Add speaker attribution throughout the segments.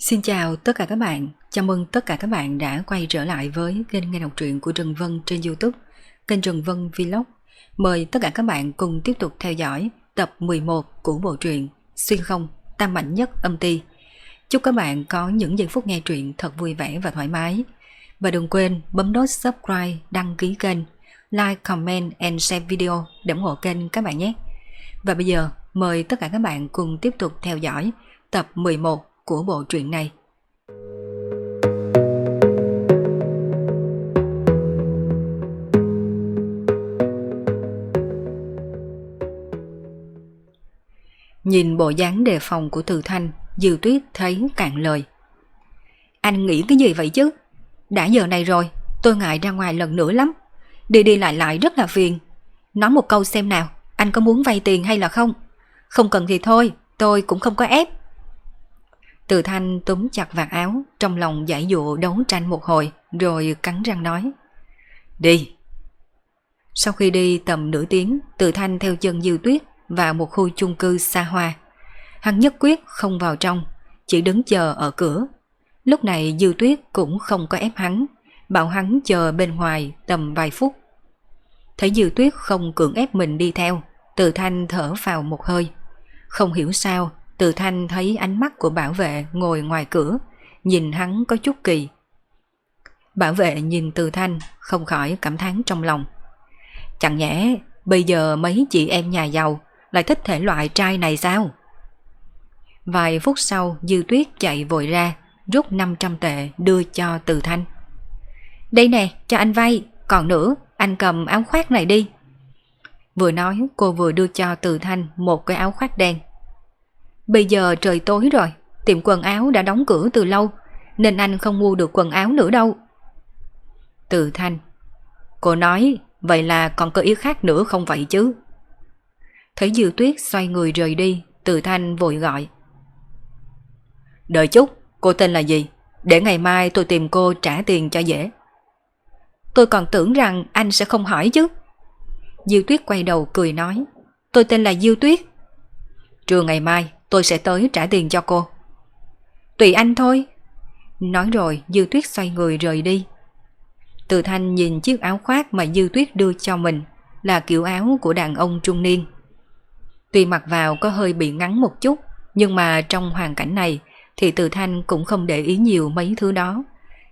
Speaker 1: Xin chào tất cả các bạn, chào mừng tất cả các bạn đã quay trở lại với kênh nghe đọc truyện của Trần Vân trên Youtube, kênh Trần Vân Vlog. Mời tất cả các bạn cùng tiếp tục theo dõi tập 11 của bộ truyện Xuyên không, tam mạnh nhất âm ti. Chúc các bạn có những giây phút nghe truyện thật vui vẻ và thoải mái. Và đừng quên bấm nút subscribe, đăng ký kênh, like, comment and share video để ủng hộ kênh các bạn nhé. Và bây giờ mời tất cả các bạn cùng tiếp tục theo dõi tập 11 của bộ truyện này. Nhìn bộ dáng đề phòng của Từ Thanh, Dư Tuyết thấy cạn lời. Anh nghĩ cái gì vậy chứ? Đã giờ này rồi, tôi ngại ra ngoài lần nữa lắm. Đi đi lại lại rất là phiền. Nói một câu xem nào, anh có muốn vay tiền hay là không? Không cần thì thôi, tôi cũng không có ép. Từ thanh túm chặt vạt áo, trong lòng giải dụ đấu tranh một hồi, rồi cắn răng nói. Đi! Sau khi đi tầm nửa tiếng, từ thanh theo chân Dư Tuyết vào một khu chung cư xa hoa. Hắn nhất quyết không vào trong, chỉ đứng chờ ở cửa. Lúc này Dư Tuyết cũng không có ép hắn, bảo hắn chờ bên ngoài tầm vài phút. Thấy Dư Tuyết không cưỡng ép mình đi theo, từ thanh thở vào một hơi. Không hiểu sao, từ thanh thấy ánh mắt của bảo vệ ngồi ngoài cửa, nhìn hắn có chút kỳ. Bảo vệ nhìn từ thanh, không khỏi cảm thán trong lòng. Chẳng nhẽ bây giờ mấy chị em nhà giàu lại thích thể loại trai này sao? Vài phút sau Dư Tuyết chạy vội ra, rút 500 tệ đưa cho Từ Thanh. Đây nè, cho anh vay, còn nữa, anh cầm áo khoác này đi. Vừa nói cô vừa đưa cho Từ Thanh một cái áo khoác đen. Bây giờ trời tối rồi, tiệm quần áo đã đóng cửa từ lâu, nên anh không mua được quần áo nữa đâu. Từ Thanh Cô nói, vậy là còn có ý khác nữa không vậy chứ? Thấy Dư Tuyết xoay người rời đi, Từ Thanh vội gọi. Đợi chút, cô tên là gì? Để ngày mai tôi tìm cô trả tiền cho dễ. Tôi còn tưởng rằng anh sẽ không hỏi chứ. Diêu Tuyết quay đầu cười nói. Tôi tên là Diêu Tuyết. Trưa ngày mai tôi sẽ tới trả tiền cho cô. Tùy anh thôi. Nói rồi Dư Tuyết xoay người rời đi. Từ Thanh nhìn chiếc áo khoác mà Dư Tuyết đưa cho mình là kiểu áo của đàn ông trung niên. Tuy mặc vào có hơi bị ngắn một chút, nhưng mà trong hoàn cảnh này thì Từ Thanh cũng không để ý nhiều mấy thứ đó.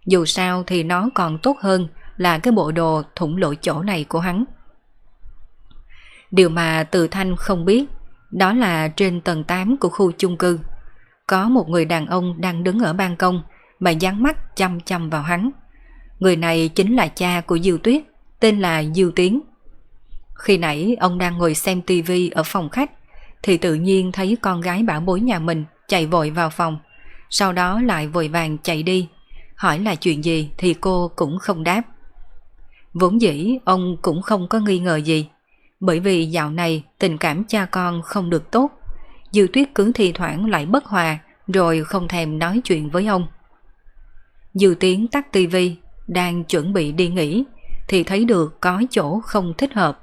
Speaker 1: Dù sao thì nó còn tốt hơn là cái bộ đồ thủng lỗ chỗ này của hắn. Điều mà Từ Thanh không biết đó là trên tầng 8 của khu chung cư. Có một người đàn ông đang đứng ở ban công mà dán mắt chăm chăm vào hắn. Người này chính là cha của Diêu Tuyết, tên là Diêu Tiến. Khi nãy ông đang ngồi xem tivi ở phòng khách thì tự nhiên thấy con gái bảo bối nhà mình chạy vội vào phòng. Sau đó lại vội vàng chạy đi. Hỏi là chuyện gì thì cô cũng không đáp. Vốn dĩ ông cũng không có nghi ngờ gì bởi vì dạo này tình cảm cha con không được tốt. Dư tuyết cứ thi thoảng lại bất hòa, rồi không thèm nói chuyện với ông. Dư tiến tắt tivi đang chuẩn bị đi nghỉ, thì thấy được có chỗ không thích hợp.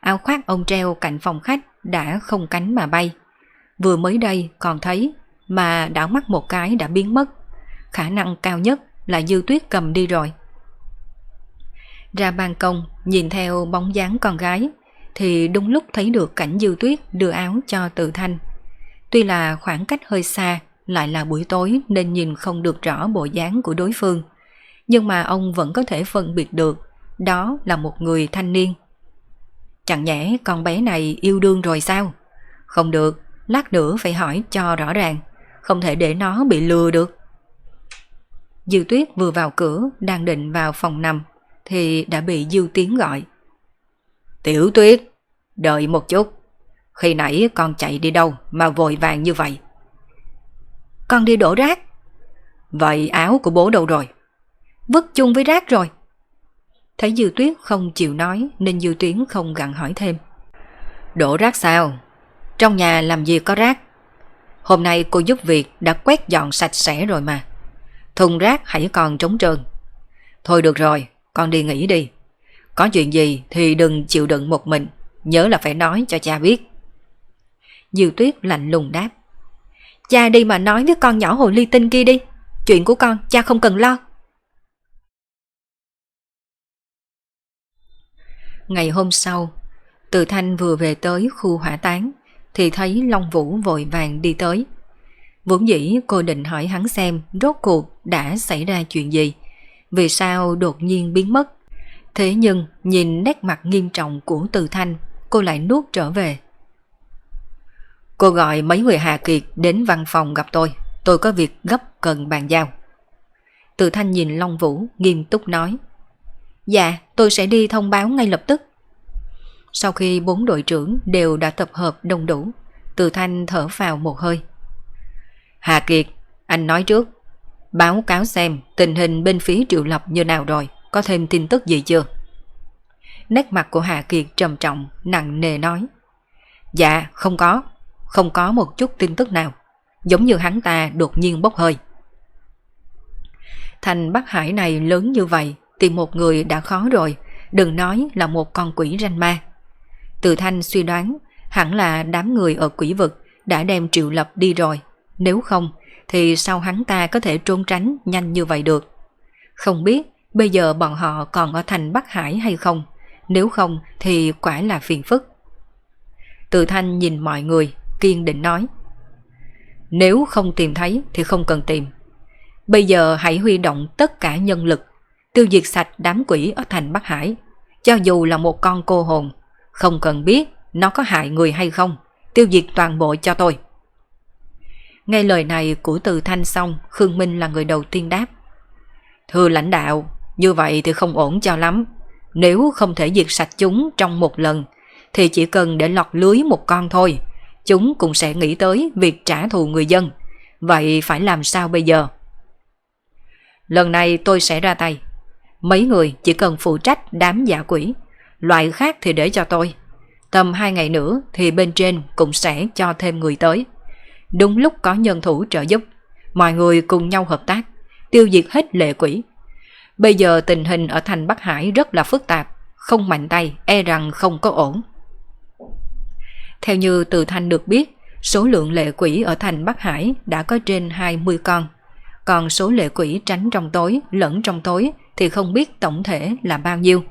Speaker 1: Áo khoác ông treo cạnh phòng khách đã không cánh mà bay. Vừa mới đây còn thấy, mà đảo mắt một cái đã biến mất. Khả năng cao nhất là dư tuyết cầm đi rồi. Ra ban công, nhìn theo bóng dáng con gái thì đúng lúc thấy được cảnh Dư Tuyết đưa áo cho Từ Thanh. Tuy là khoảng cách hơi xa, lại là buổi tối nên nhìn không được rõ bộ dáng của đối phương. Nhưng mà ông vẫn có thể phân biệt được, đó là một người thanh niên. Chẳng nhẽ con bé này yêu đương rồi sao? Không được, lát nữa phải hỏi cho rõ ràng, không thể để nó bị lừa được. Dư Tuyết vừa vào cửa, đang định vào phòng nằm, thì đã bị Dư Tiến gọi. Tiểu Tuyết, đợi một chút. Khi nãy con chạy đi đâu mà vội vàng như vậy? Con đi đổ rác. Vậy áo của bố đâu rồi? Vứt chung với rác rồi. Thấy Dư Tuyết không chịu nói nên Dư Tuyến không gặn hỏi thêm. Đổ rác sao? Trong nhà làm gì có rác? Hôm nay cô giúp việc đã quét dọn sạch sẽ rồi mà. Thùng rác hãy còn trống trơn. Thôi được rồi, con đi nghỉ đi. Có chuyện gì thì đừng chịu đựng một mình, nhớ là phải nói cho cha biết. Diệu tuyết lạnh lùng đáp. Cha đi mà nói với con nhỏ hồ ly tinh kia đi. Chuyện của con cha không cần lo. Ngày hôm sau, Từ Thanh vừa về tới khu hỏa táng thì thấy Long Vũ vội vàng đi tới. Vốn dĩ cô định hỏi hắn xem rốt cuộc đã xảy ra chuyện gì, vì sao đột nhiên biến mất. Thế nhưng nhìn nét mặt nghiêm trọng của Từ Thanh, cô lại nuốt trở về. Cô gọi mấy người Hà Kiệt đến văn phòng gặp tôi, tôi có việc gấp cần bàn giao. Từ Thanh nhìn Long Vũ nghiêm túc nói. Dạ, tôi sẽ đi thông báo ngay lập tức. Sau khi bốn đội trưởng đều đã tập hợp đông đủ, Từ Thanh thở vào một hơi. Hà Kiệt, anh nói trước. Báo cáo xem tình hình bên phía Triệu Lập như nào rồi, có thêm tin tức gì chưa? Nét mặt của Hà Kiệt trầm trọng, nặng nề nói. Dạ, không có. Không có một chút tin tức nào. Giống như hắn ta đột nhiên bốc hơi. Thành Bắc Hải này lớn như vậy, tìm một người đã khó rồi, đừng nói là một con quỷ ranh ma. Từ Thanh suy đoán, hẳn là đám người ở quỷ vực đã đem Triệu Lập đi rồi. Nếu không, thì sao hắn ta có thể trốn tránh nhanh như vậy được? Không biết bây giờ bọn họ còn ở thành Bắc Hải hay không? Nếu không thì quả là phiền phức. Từ Thanh nhìn mọi người, kiên định nói. Nếu không tìm thấy thì không cần tìm. Bây giờ hãy huy động tất cả nhân lực, tiêu diệt sạch đám quỷ ở thành Bắc Hải. Cho dù là một con cô hồn, không cần biết nó có hại người hay không, tiêu diệt toàn bộ cho tôi. Nghe lời này của Từ Thanh xong, Khương Minh là người đầu tiên đáp. Thưa lãnh đạo, như vậy thì không ổn cho lắm. Nếu không thể diệt sạch chúng trong một lần, thì chỉ cần để lọt lưới một con thôi, chúng cũng sẽ nghĩ tới việc trả thù người dân. Vậy phải làm sao bây giờ? Lần này tôi sẽ ra tay. Mấy người chỉ cần phụ trách đám giả quỷ, loại khác thì để cho tôi. Tầm hai ngày nữa thì bên trên cũng sẽ cho thêm người tới. Đúng lúc có nhân thủ trợ giúp, mọi người cùng nhau hợp tác, tiêu diệt hết lệ quỷ. Bây giờ tình hình ở thành Bắc Hải rất là phức tạp, không mạnh tay e rằng không có ổn. Theo như từ thanh được biết, số lượng lệ quỷ ở thành Bắc Hải đã có trên 20 con. Còn số lệ quỷ tránh trong tối, lẫn trong tối thì không biết tổng thể là bao nhiêu.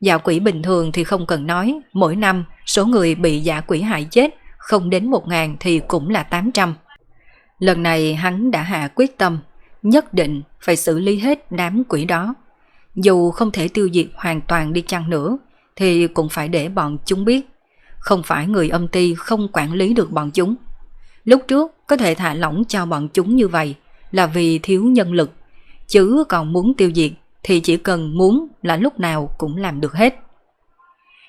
Speaker 1: Dạ quỷ bình thường thì không cần nói, mỗi năm số người bị dạ quỷ hại chết không đến 1.000 thì cũng là 800. Lần này hắn đã hạ quyết tâm, nhất định phải xử lý hết đám quỷ đó. Dù không thể tiêu diệt hoàn toàn đi chăng nữa, thì cũng phải để bọn chúng biết. Không phải người âm ty không quản lý được bọn chúng. Lúc trước có thể thả lỏng cho bọn chúng như vậy là vì thiếu nhân lực, chứ còn muốn tiêu diệt thì chỉ cần muốn là lúc nào cũng làm được hết.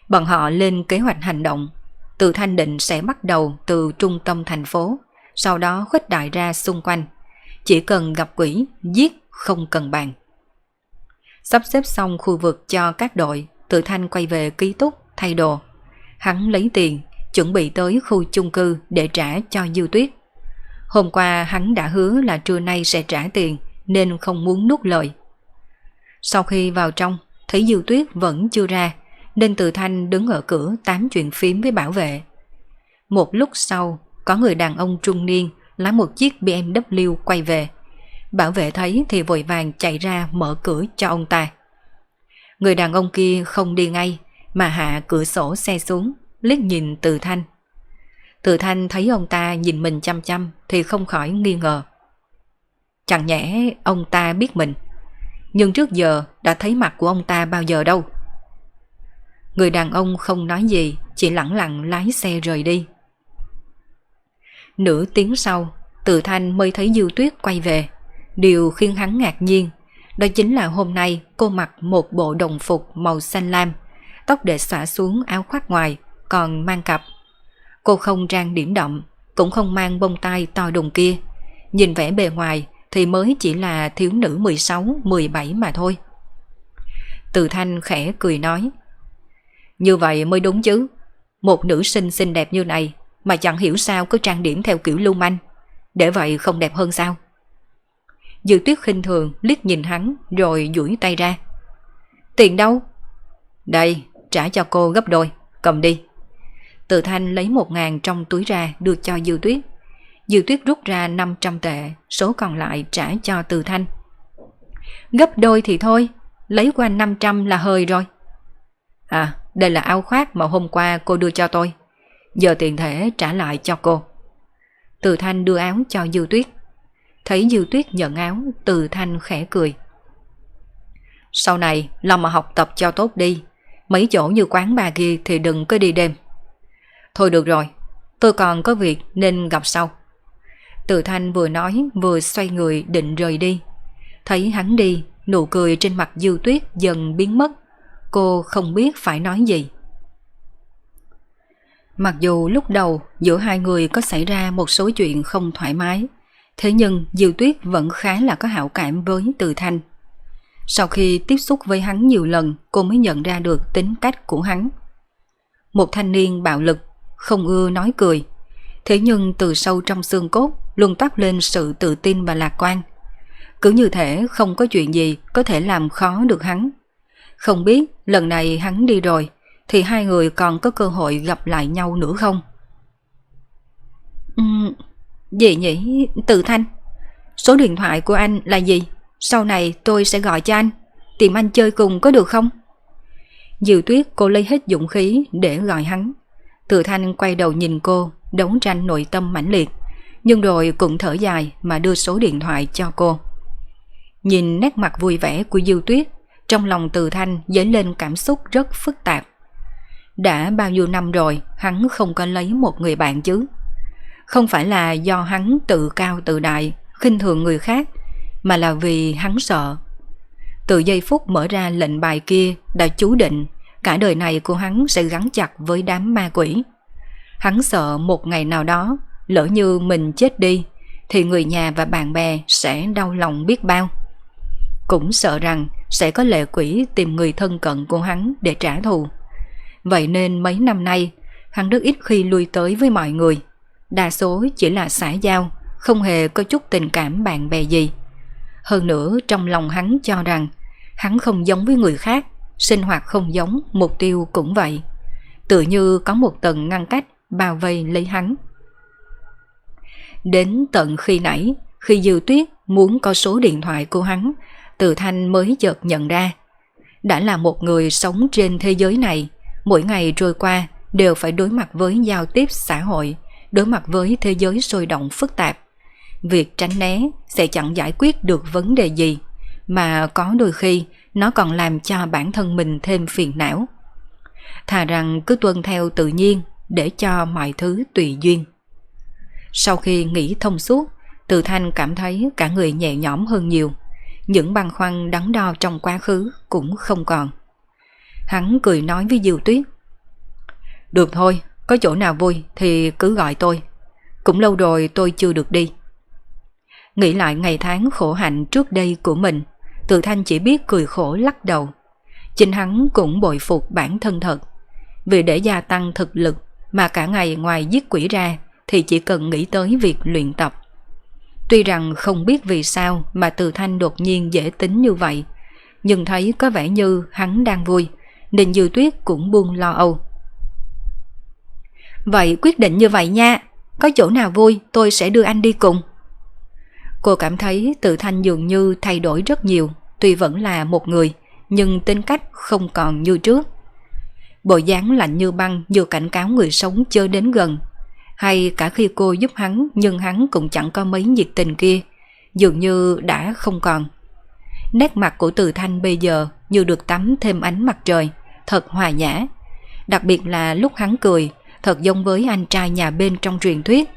Speaker 1: Bọn họ lên kế hoạch hành động từ Thanh Định sẽ bắt đầu từ trung tâm thành phố, sau đó khuếch đại ra xung quanh. Chỉ cần gặp quỷ, giết, không cần bàn. Sắp xếp xong khu vực cho các đội, tự Thanh quay về ký túc, thay đồ. Hắn lấy tiền, chuẩn bị tới khu chung cư để trả cho Dư Tuyết. Hôm qua hắn đã hứa là trưa nay sẽ trả tiền nên không muốn nuốt lời. Sau khi vào trong, thấy Dư Tuyết vẫn chưa ra nên Từ Thanh đứng ở cửa tám chuyện phím với bảo vệ. Một lúc sau, có người đàn ông trung niên lái một chiếc BMW quay về. Bảo vệ thấy thì vội vàng chạy ra mở cửa cho ông ta. Người đàn ông kia không đi ngay mà hạ cửa sổ xe xuống, liếc nhìn Từ Thanh. Từ Thanh thấy ông ta nhìn mình chăm chăm thì không khỏi nghi ngờ. Chẳng nhẽ ông ta biết mình, nhưng trước giờ đã thấy mặt của ông ta bao giờ đâu. Người đàn ông không nói gì, chỉ lặng lặng lái xe rời đi. Nửa tiếng sau, Từ Thanh mới thấy Dư Tuyết quay về. Điều khiến hắn ngạc nhiên, đó chính là hôm nay cô mặc một bộ đồng phục màu xanh lam, tóc để xõa xuống áo khoác ngoài, còn mang cặp. Cô không trang điểm động, cũng không mang bông tai to đùng kia. Nhìn vẻ bề ngoài thì mới chỉ là thiếu nữ 16-17 mà thôi. Từ Thanh khẽ cười nói, như vậy mới đúng chứ. Một nữ sinh xinh đẹp như này mà chẳng hiểu sao cứ trang điểm theo kiểu lưu manh. Để vậy không đẹp hơn sao? Dư tuyết khinh thường liếc nhìn hắn rồi duỗi tay ra. Tiền đâu? Đây, trả cho cô gấp đôi, cầm đi. Tự thanh lấy một ngàn trong túi ra đưa cho dư tuyết. Dư Tuyết rút ra 500 tệ, số còn lại trả cho Từ Thanh. Gấp đôi thì thôi, lấy qua 500 là hơi rồi. À, đây là áo khoác mà hôm qua cô đưa cho tôi. Giờ tiền thể trả lại cho cô. Từ Thanh đưa áo cho Dư Tuyết. Thấy Dư Tuyết nhận áo, Từ Thanh khẽ cười. Sau này, lòng mà học tập cho tốt đi. Mấy chỗ như quán bà kia thì đừng có đi đêm. Thôi được rồi, tôi còn có việc nên gặp sau. Từ Thanh vừa nói vừa xoay người định rời đi. Thấy hắn đi, nụ cười trên mặt Dư Tuyết dần biến mất. Cô không biết phải nói gì. Mặc dù lúc đầu giữa hai người có xảy ra một số chuyện không thoải mái, thế nhưng Diệu Tuyết vẫn khá là có hảo cảm với Từ Thanh. Sau khi tiếp xúc với hắn nhiều lần, cô mới nhận ra được tính cách của hắn. Một thanh niên bạo lực, không ưa nói cười, thế nhưng từ sâu trong xương cốt luôn tắt lên sự tự tin và lạc quan. Cứ như thể không có chuyện gì có thể làm khó được hắn. Không biết lần này hắn đi rồi, thì hai người còn có cơ hội gặp lại nhau nữa không? Uhm, gì nhỉ? Từ Thanh. Số điện thoại của anh là gì? Sau này tôi sẽ gọi cho anh. Tìm anh chơi cùng có được không? Diệu tuyết cô lấy hết dũng khí để gọi hắn. Từ Thanh quay đầu nhìn cô, đấu tranh nội tâm mãnh liệt. Nhưng rồi cũng thở dài mà đưa số điện thoại cho cô. Nhìn nét mặt vui vẻ của diêu Tuyết, trong lòng Từ Thanh dấy lên cảm xúc rất phức tạp. Đã bao nhiêu năm rồi hắn không có lấy một người bạn chứ. Không phải là do hắn tự cao tự đại, khinh thường người khác, mà là vì hắn sợ. Từ giây phút mở ra lệnh bài kia đã chú định cả đời này của hắn sẽ gắn chặt với đám ma quỷ. Hắn sợ một ngày nào đó, lỡ như mình chết đi, thì người nhà và bạn bè sẽ đau lòng biết bao. Cũng sợ rằng sẽ có lệ quỷ tìm người thân cận của hắn để trả thù. Vậy nên mấy năm nay, hắn rất ít khi lui tới với mọi người. Đa số chỉ là xã giao, không hề có chút tình cảm bạn bè gì. Hơn nữa trong lòng hắn cho rằng hắn không giống với người khác, sinh hoạt không giống, mục tiêu cũng vậy. Tự như có một tầng ngăn cách bao vây lấy hắn. Đến tận khi nãy, khi Dư Tuyết muốn có số điện thoại của hắn, Từ Thanh mới chợt nhận ra. Đã là một người sống trên thế giới này, mỗi ngày trôi qua đều phải đối mặt với giao tiếp xã hội, đối mặt với thế giới sôi động phức tạp. Việc tránh né sẽ chẳng giải quyết được vấn đề gì, mà có đôi khi nó còn làm cho bản thân mình thêm phiền não. Thà rằng cứ tuân theo tự nhiên để cho mọi thứ tùy duyên. Sau khi nghĩ thông suốt, Từ Thanh cảm thấy cả người nhẹ nhõm hơn nhiều. Những băn khoăn đắn đo trong quá khứ cũng không còn. Hắn cười nói với Diêu Tuyết. Được thôi, có chỗ nào vui thì cứ gọi tôi. Cũng lâu rồi tôi chưa được đi. Nghĩ lại ngày tháng khổ hạnh trước đây của mình, Từ Thanh chỉ biết cười khổ lắc đầu. Chính hắn cũng bội phục bản thân thật. Vì để gia tăng thực lực mà cả ngày ngoài giết quỷ ra thì chỉ cần nghĩ tới việc luyện tập. Tuy rằng không biết vì sao mà Từ Thanh đột nhiên dễ tính như vậy, nhưng thấy có vẻ như hắn đang vui, nên Dư Tuyết cũng buông lo âu. Vậy quyết định như vậy nha, có chỗ nào vui tôi sẽ đưa anh đi cùng. Cô cảm thấy tự thanh dường như thay đổi rất nhiều, tuy vẫn là một người, nhưng tính cách không còn như trước. Bộ dáng lạnh như băng vừa cảnh cáo người sống chưa đến gần. Hay cả khi cô giúp hắn nhưng hắn cũng chẳng có mấy nhiệt tình kia, dường như đã không còn. Nét mặt của từ thanh bây giờ như được tắm thêm ánh mặt trời thật hòa nhã. Đặc biệt là lúc hắn cười, thật giống với anh trai nhà bên trong truyền thuyết.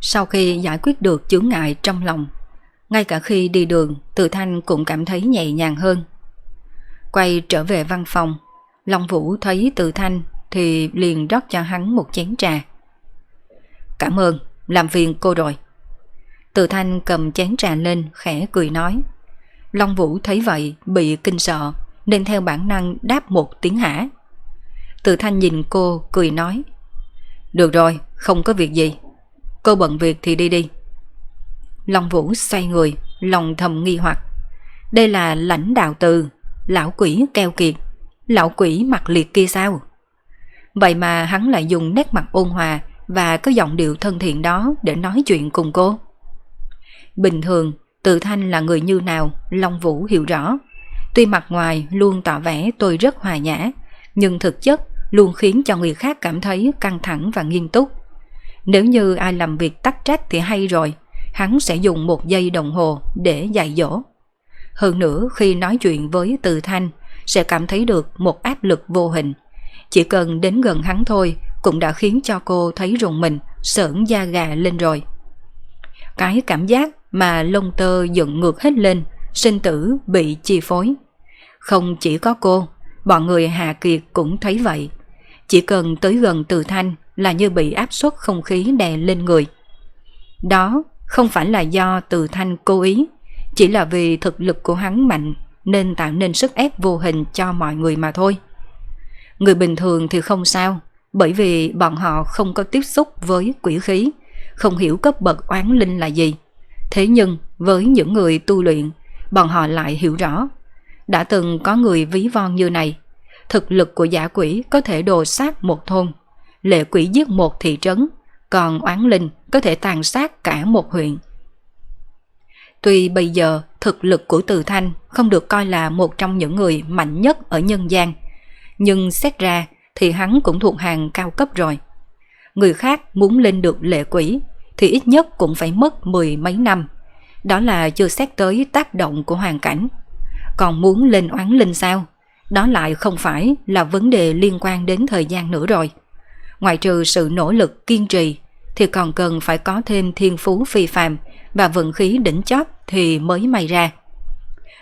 Speaker 1: Sau khi giải quyết được chướng ngại trong lòng, ngay cả khi đi đường, Từ Thanh cũng cảm thấy nhẹ nhàng hơn. Quay trở về văn phòng, Long Vũ thấy Từ Thanh thì liền rót cho hắn một chén trà. Cảm ơn, làm phiền cô rồi. Từ Thanh cầm chén trà lên khẽ cười nói. Long Vũ thấy vậy bị kinh sợ, nên theo bản năng đáp một tiếng hả. Từ thanh nhìn cô cười nói Được rồi, không có việc gì Cô bận việc thì đi đi Long Vũ xoay người Lòng thầm nghi hoặc Đây là lãnh đạo từ Lão quỷ keo kiệt Lão quỷ mặt liệt kia sao Vậy mà hắn lại dùng nét mặt ôn hòa và có giọng điệu thân thiện đó để nói chuyện cùng cô? Bình thường, Từ Thanh là người như nào, Long Vũ hiểu rõ. Tuy mặt ngoài luôn tỏ vẻ tôi rất hòa nhã, nhưng thực chất luôn khiến cho người khác cảm thấy căng thẳng và nghiêm túc. Nếu như ai làm việc tắc trách thì hay rồi, hắn sẽ dùng một giây đồng hồ để dạy dỗ. Hơn nữa khi nói chuyện với Từ Thanh sẽ cảm thấy được một áp lực vô hình. Chỉ cần đến gần hắn thôi cũng đã khiến cho cô thấy rùng mình, sởn da gà lên rồi. Cái cảm giác mà lông tơ dựng ngược hết lên, sinh tử bị chi phối. Không chỉ có cô, bọn người Hà Kiệt cũng thấy vậy. Chỉ cần tới gần Từ Thanh là như bị áp suất không khí đè lên người. Đó không phải là do Từ Thanh cố ý, chỉ là vì thực lực của hắn mạnh nên tạo nên sức ép vô hình cho mọi người mà thôi. Người bình thường thì không sao, bởi vì bọn họ không có tiếp xúc với quỷ khí, không hiểu cấp bậc oán linh là gì. Thế nhưng với những người tu luyện, bọn họ lại hiểu rõ. Đã từng có người ví von như này, thực lực của giả quỷ có thể đồ sát một thôn, lệ quỷ giết một thị trấn, còn oán linh có thể tàn sát cả một huyện. Tuy bây giờ thực lực của Từ Thanh không được coi là một trong những người mạnh nhất ở nhân gian, nhưng xét ra thì hắn cũng thuộc hàng cao cấp rồi. Người khác muốn lên được lệ quỷ thì ít nhất cũng phải mất mười mấy năm. Đó là chưa xét tới tác động của hoàn cảnh. Còn muốn lên oán linh sao? Đó lại không phải là vấn đề liên quan đến thời gian nữa rồi. Ngoài trừ sự nỗ lực kiên trì, thì còn cần phải có thêm thiên phú phi phàm và vận khí đỉnh chóp thì mới may ra.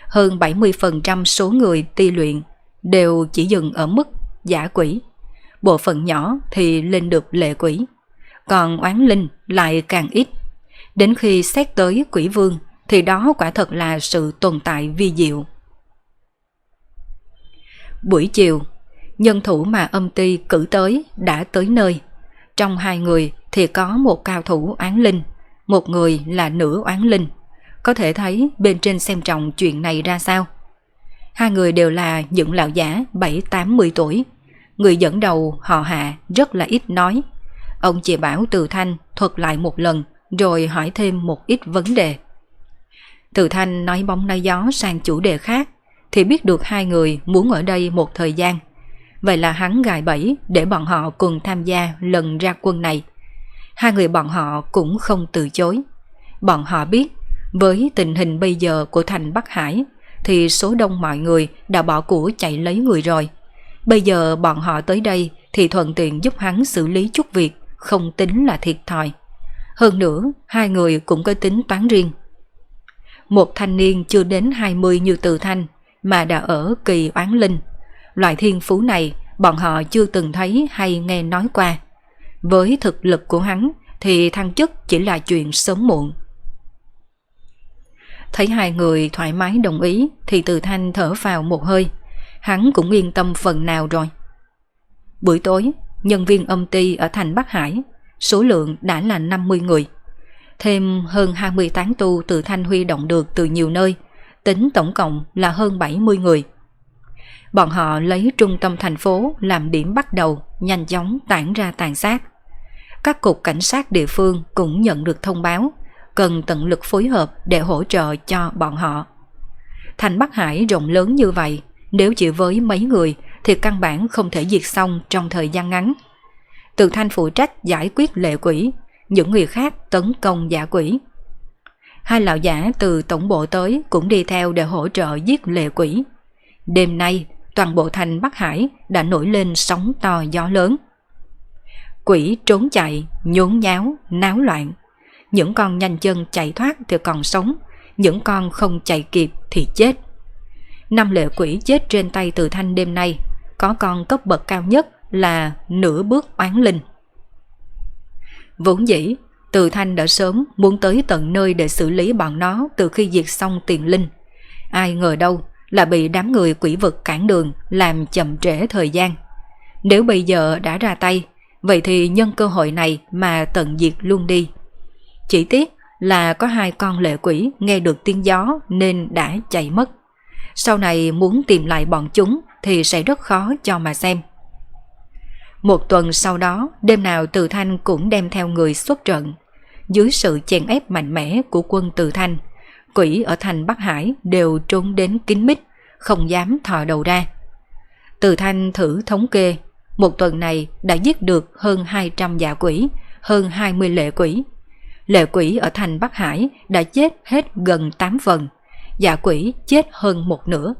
Speaker 1: Hơn 70% số người ti luyện đều chỉ dừng ở mức giả quỷ. Bộ phận nhỏ thì lên được lệ quỷ. Còn oán linh lại càng ít. Đến khi xét tới quỷ vương thì đó quả thật là sự tồn tại vi diệu. Buổi chiều, nhân thủ mà âm ty cử tới đã tới nơi. Trong hai người thì có một cao thủ oán linh, một người là nữ oán linh. Có thể thấy bên trên xem trọng chuyện này ra sao. Hai người đều là những lão giả 7-80 tuổi. Người dẫn đầu họ hạ rất là ít nói. Ông chỉ bảo Từ Thanh thuật lại một lần rồi hỏi thêm một ít vấn đề. Từ Thanh nói bóng nói gió sang chủ đề khác thì biết được hai người muốn ở đây một thời gian. Vậy là hắn gài bẫy để bọn họ cùng tham gia lần ra quân này. Hai người bọn họ cũng không từ chối. Bọn họ biết với tình hình bây giờ của thành Bắc Hải thì số đông mọi người đã bỏ của chạy lấy người rồi. Bây giờ bọn họ tới đây thì thuận tiện giúp hắn xử lý chút việc, không tính là thiệt thòi. Hơn nữa, hai người cũng có tính toán riêng. Một thanh niên chưa đến 20 như Từ Thanh mà đã ở kỳ oán linh. Loại thiên phú này bọn họ chưa từng thấy hay nghe nói qua. Với thực lực của hắn thì thăng chức chỉ là chuyện sớm muộn. Thấy hai người thoải mái đồng ý thì từ thanh thở vào một hơi. Hắn cũng yên tâm phần nào rồi. Buổi tối, nhân viên âm ty ở thành Bắc Hải, số lượng đã là 50 người. Thêm hơn 20 tán tu từ thanh huy động được từ nhiều nơi, tính tổng cộng là hơn 70 người. Bọn họ lấy trung tâm thành phố làm điểm bắt đầu, nhanh chóng tản ra tàn sát. Các cục cảnh sát địa phương cũng nhận được thông báo cần tận lực phối hợp để hỗ trợ cho bọn họ. Thành Bắc Hải rộng lớn như vậy, nếu chỉ với mấy người thì căn bản không thể diệt xong trong thời gian ngắn. Từ Thanh phụ trách giải quyết lệ quỷ, những người khác tấn công giả quỷ. Hai lão giả từ tổng bộ tới cũng đi theo để hỗ trợ giết lệ quỷ. Đêm nay, toàn bộ thành Bắc Hải đã nổi lên sóng to gió lớn. Quỷ trốn chạy, nhốn nháo, náo loạn, những con nhanh chân chạy thoát thì còn sống, những con không chạy kịp thì chết. Năm lệ quỷ chết trên tay từ thanh đêm nay, có con cấp bậc cao nhất là nửa bước oán linh. Vốn dĩ, từ thanh đã sớm muốn tới tận nơi để xử lý bọn nó từ khi diệt xong tiền linh. Ai ngờ đâu là bị đám người quỷ vực cản đường làm chậm trễ thời gian. Nếu bây giờ đã ra tay, vậy thì nhân cơ hội này mà tận diệt luôn đi. Chỉ tiếc là có hai con lệ quỷ nghe được tiếng gió nên đã chạy mất. Sau này muốn tìm lại bọn chúng thì sẽ rất khó cho mà xem. Một tuần sau đó, đêm nào Từ Thanh cũng đem theo người xuất trận. Dưới sự chèn ép mạnh mẽ của quân Từ Thanh, quỷ ở thành Bắc Hải đều trốn đến kín mít, không dám thò đầu ra. Từ Thanh thử thống kê, một tuần này đã giết được hơn 200 dạ quỷ, hơn 20 lệ quỷ. Lệ quỷ ở thành Bắc Hải đã chết hết gần 8 phần, dạ quỷ chết hơn một nửa.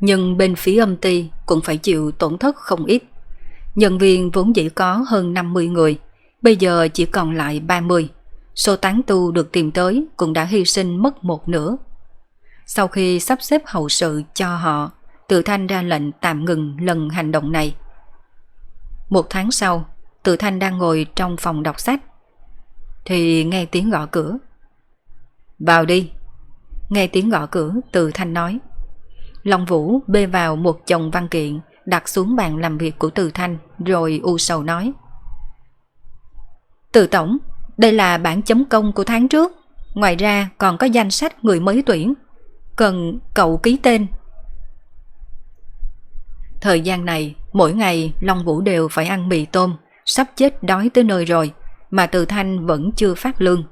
Speaker 1: Nhưng bên phía âm ty cũng phải chịu tổn thất không ít. Nhân viên vốn dĩ có hơn 50 người, bây giờ chỉ còn lại 30. Số tán tu được tìm tới cũng đã hy sinh mất một nửa. Sau khi sắp xếp hậu sự cho họ, Tự Thanh ra lệnh tạm ngừng lần hành động này. Một tháng sau, Tự Thanh đang ngồi trong phòng đọc sách. Thì nghe tiếng gõ cửa. Vào đi. Nghe tiếng gõ cửa, Tự Thanh nói. Long Vũ bê vào một chồng văn kiện, đặt xuống bàn làm việc của Từ Thanh, rồi u sầu nói. Từ Tổng, đây là bản chấm công của tháng trước. Ngoài ra còn có danh sách người mới tuyển. Cần cậu ký tên. Thời gian này, mỗi ngày Long Vũ đều phải ăn mì tôm, sắp chết đói tới nơi rồi, mà Từ Thanh vẫn chưa phát lương.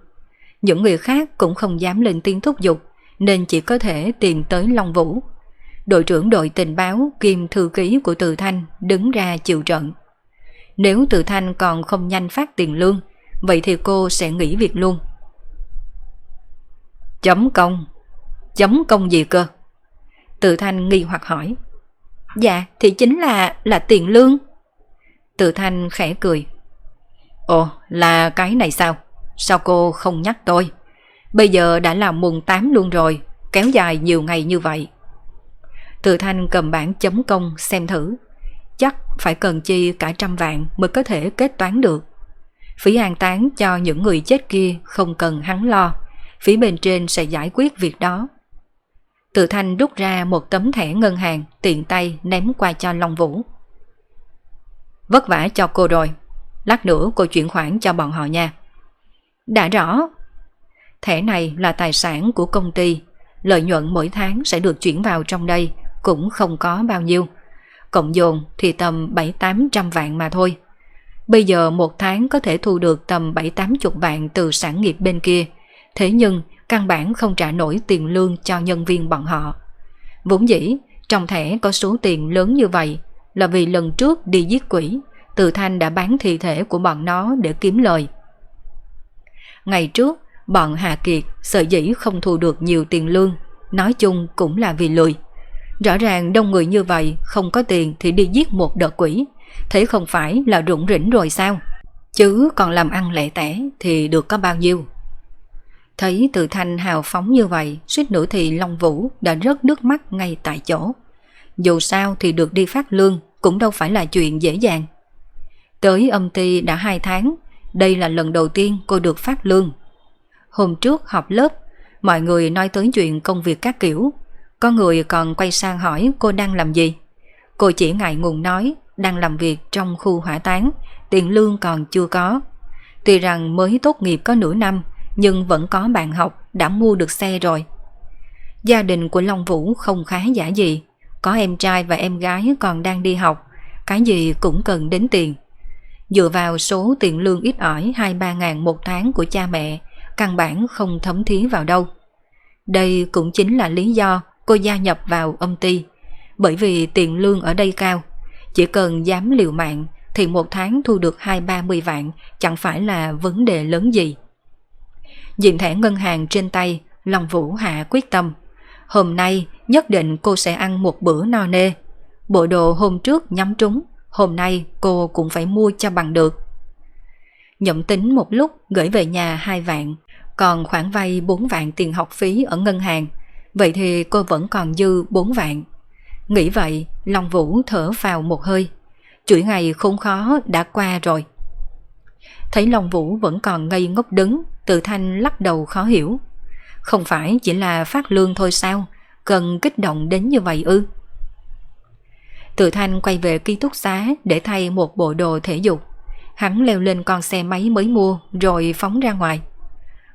Speaker 1: Những người khác cũng không dám lên tiếng thúc giục, nên chỉ có thể tìm tới Long Vũ. Đội trưởng đội tình báo kiêm thư ký của Từ Thanh đứng ra chịu trận. Nếu Từ Thanh còn không nhanh phát tiền lương, vậy thì cô sẽ nghỉ việc luôn. Chấm công? Chấm công gì cơ? tự Thanh nghi hoặc hỏi. Dạ, thì chính là là tiền lương. tự Thanh khẽ cười. Ồ, là cái này sao? Sao cô không nhắc tôi? Bây giờ đã là mùng 8 luôn rồi, kéo dài nhiều ngày như vậy. tự Thanh cầm bản chấm công xem thử. Chắc phải cần chi cả trăm vạn mới có thể kết toán được. Phí an táng cho những người chết kia không cần hắn lo. Phí bên trên sẽ giải quyết việc đó. tự Thanh rút ra một tấm thẻ ngân hàng, tiện tay ném qua cho Long Vũ. Vất vả cho cô rồi. Lát nữa cô chuyển khoản cho bọn họ nha. Đã rõ. Thẻ này là tài sản của công ty. Lợi nhuận mỗi tháng sẽ được chuyển vào trong đây, cũng không có bao nhiêu. Cộng dồn thì tầm 7-800 vạn mà thôi. Bây giờ một tháng có thể thu được tầm 7-80 vạn từ sản nghiệp bên kia. Thế nhưng căn bản không trả nổi tiền lương cho nhân viên bọn họ. Vốn dĩ, trong thẻ có số tiền lớn như vậy là vì lần trước đi giết quỷ, Từ Thanh đã bán thi thể của bọn nó để kiếm lời. Ngày trước, bọn Hà Kiệt sợ dĩ không thu được nhiều tiền lương, nói chung cũng là vì lười. Rõ ràng đông người như vậy không có tiền thì đi giết một đợt quỷ, thế không phải là rụng rỉnh rồi sao? Chứ còn làm ăn lẻ tẻ thì được có bao nhiêu? Thấy từ thanh hào phóng như vậy, suýt nữa thì Long Vũ đã rớt nước mắt ngay tại chỗ. Dù sao thì được đi phát lương cũng đâu phải là chuyện dễ dàng. Tới âm ty đã 2 tháng, đây là lần đầu tiên cô được phát lương. Hôm trước học lớp, mọi người nói tới chuyện công việc các kiểu. Có người còn quay sang hỏi cô đang làm gì. Cô chỉ ngại ngùng nói đang làm việc trong khu hỏa táng, tiền lương còn chưa có. Tuy rằng mới tốt nghiệp có nửa năm, nhưng vẫn có bạn học đã mua được xe rồi. Gia đình của Long Vũ không khá giả gì, có em trai và em gái còn đang đi học, cái gì cũng cần đến tiền. Dựa vào số tiền lương ít ỏi 2-3 ngàn một tháng của cha mẹ, căn bản không thấm thí vào đâu. Đây cũng chính là lý do cô gia nhập vào âm ty, bởi vì tiền lương ở đây cao. Chỉ cần dám liều mạng thì một tháng thu được 2-30 vạn chẳng phải là vấn đề lớn gì. Nhìn thẻ ngân hàng trên tay, lòng Vũ Hạ quyết tâm. Hôm nay nhất định cô sẽ ăn một bữa no nê. Bộ đồ hôm trước nhắm trúng, hôm nay cô cũng phải mua cho bằng được. Nhậm tính một lúc gửi về nhà hai vạn, còn khoản vay 4 vạn tiền học phí ở ngân hàng. Vậy thì cô vẫn còn dư 4 vạn. Nghĩ vậy, Long Vũ thở vào một hơi. Chuỗi ngày khốn khó đã qua rồi. Thấy Long Vũ vẫn còn ngây ngốc đứng, Tự Thanh lắc đầu khó hiểu. Không phải chỉ là phát lương thôi sao? Cần kích động đến như vậy ư? Tự Thanh quay về ký túc xá để thay một bộ đồ thể dục. Hắn leo lên con xe máy mới mua rồi phóng ra ngoài.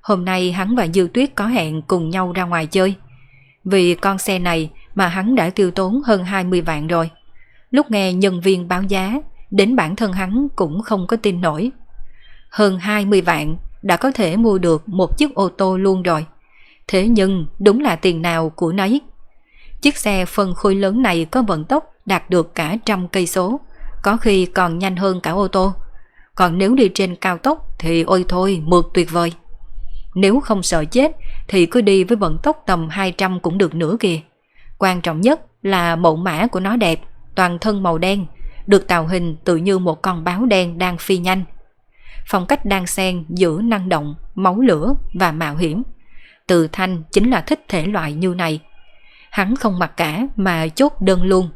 Speaker 1: Hôm nay hắn và Dư Tuyết có hẹn cùng nhau ra ngoài chơi. Vì con xe này mà hắn đã tiêu tốn hơn 20 vạn rồi. Lúc nghe nhân viên báo giá đến bản thân hắn cũng không có tin nổi. Hơn 20 vạn đã có thể mua được một chiếc ô tô luôn rồi. Thế nhưng đúng là tiền nào của nấy. Chiếc xe phân khối lớn này có vận tốc đạt được cả trăm cây số, có khi còn nhanh hơn cả ô tô. Còn nếu đi trên cao tốc thì ôi thôi, mượt tuyệt vời. Nếu không sợ chết thì cứ đi với vận tốc tầm 200 cũng được nữa kìa. Quan trọng nhất là mẫu mã của nó đẹp, toàn thân màu đen, được tạo hình tự như một con báo đen đang phi nhanh. Phong cách đan xen giữa năng động, máu lửa và mạo hiểm. Từ Thanh chính là thích thể loại như này. Hắn không mặc cả mà chốt đơn luôn.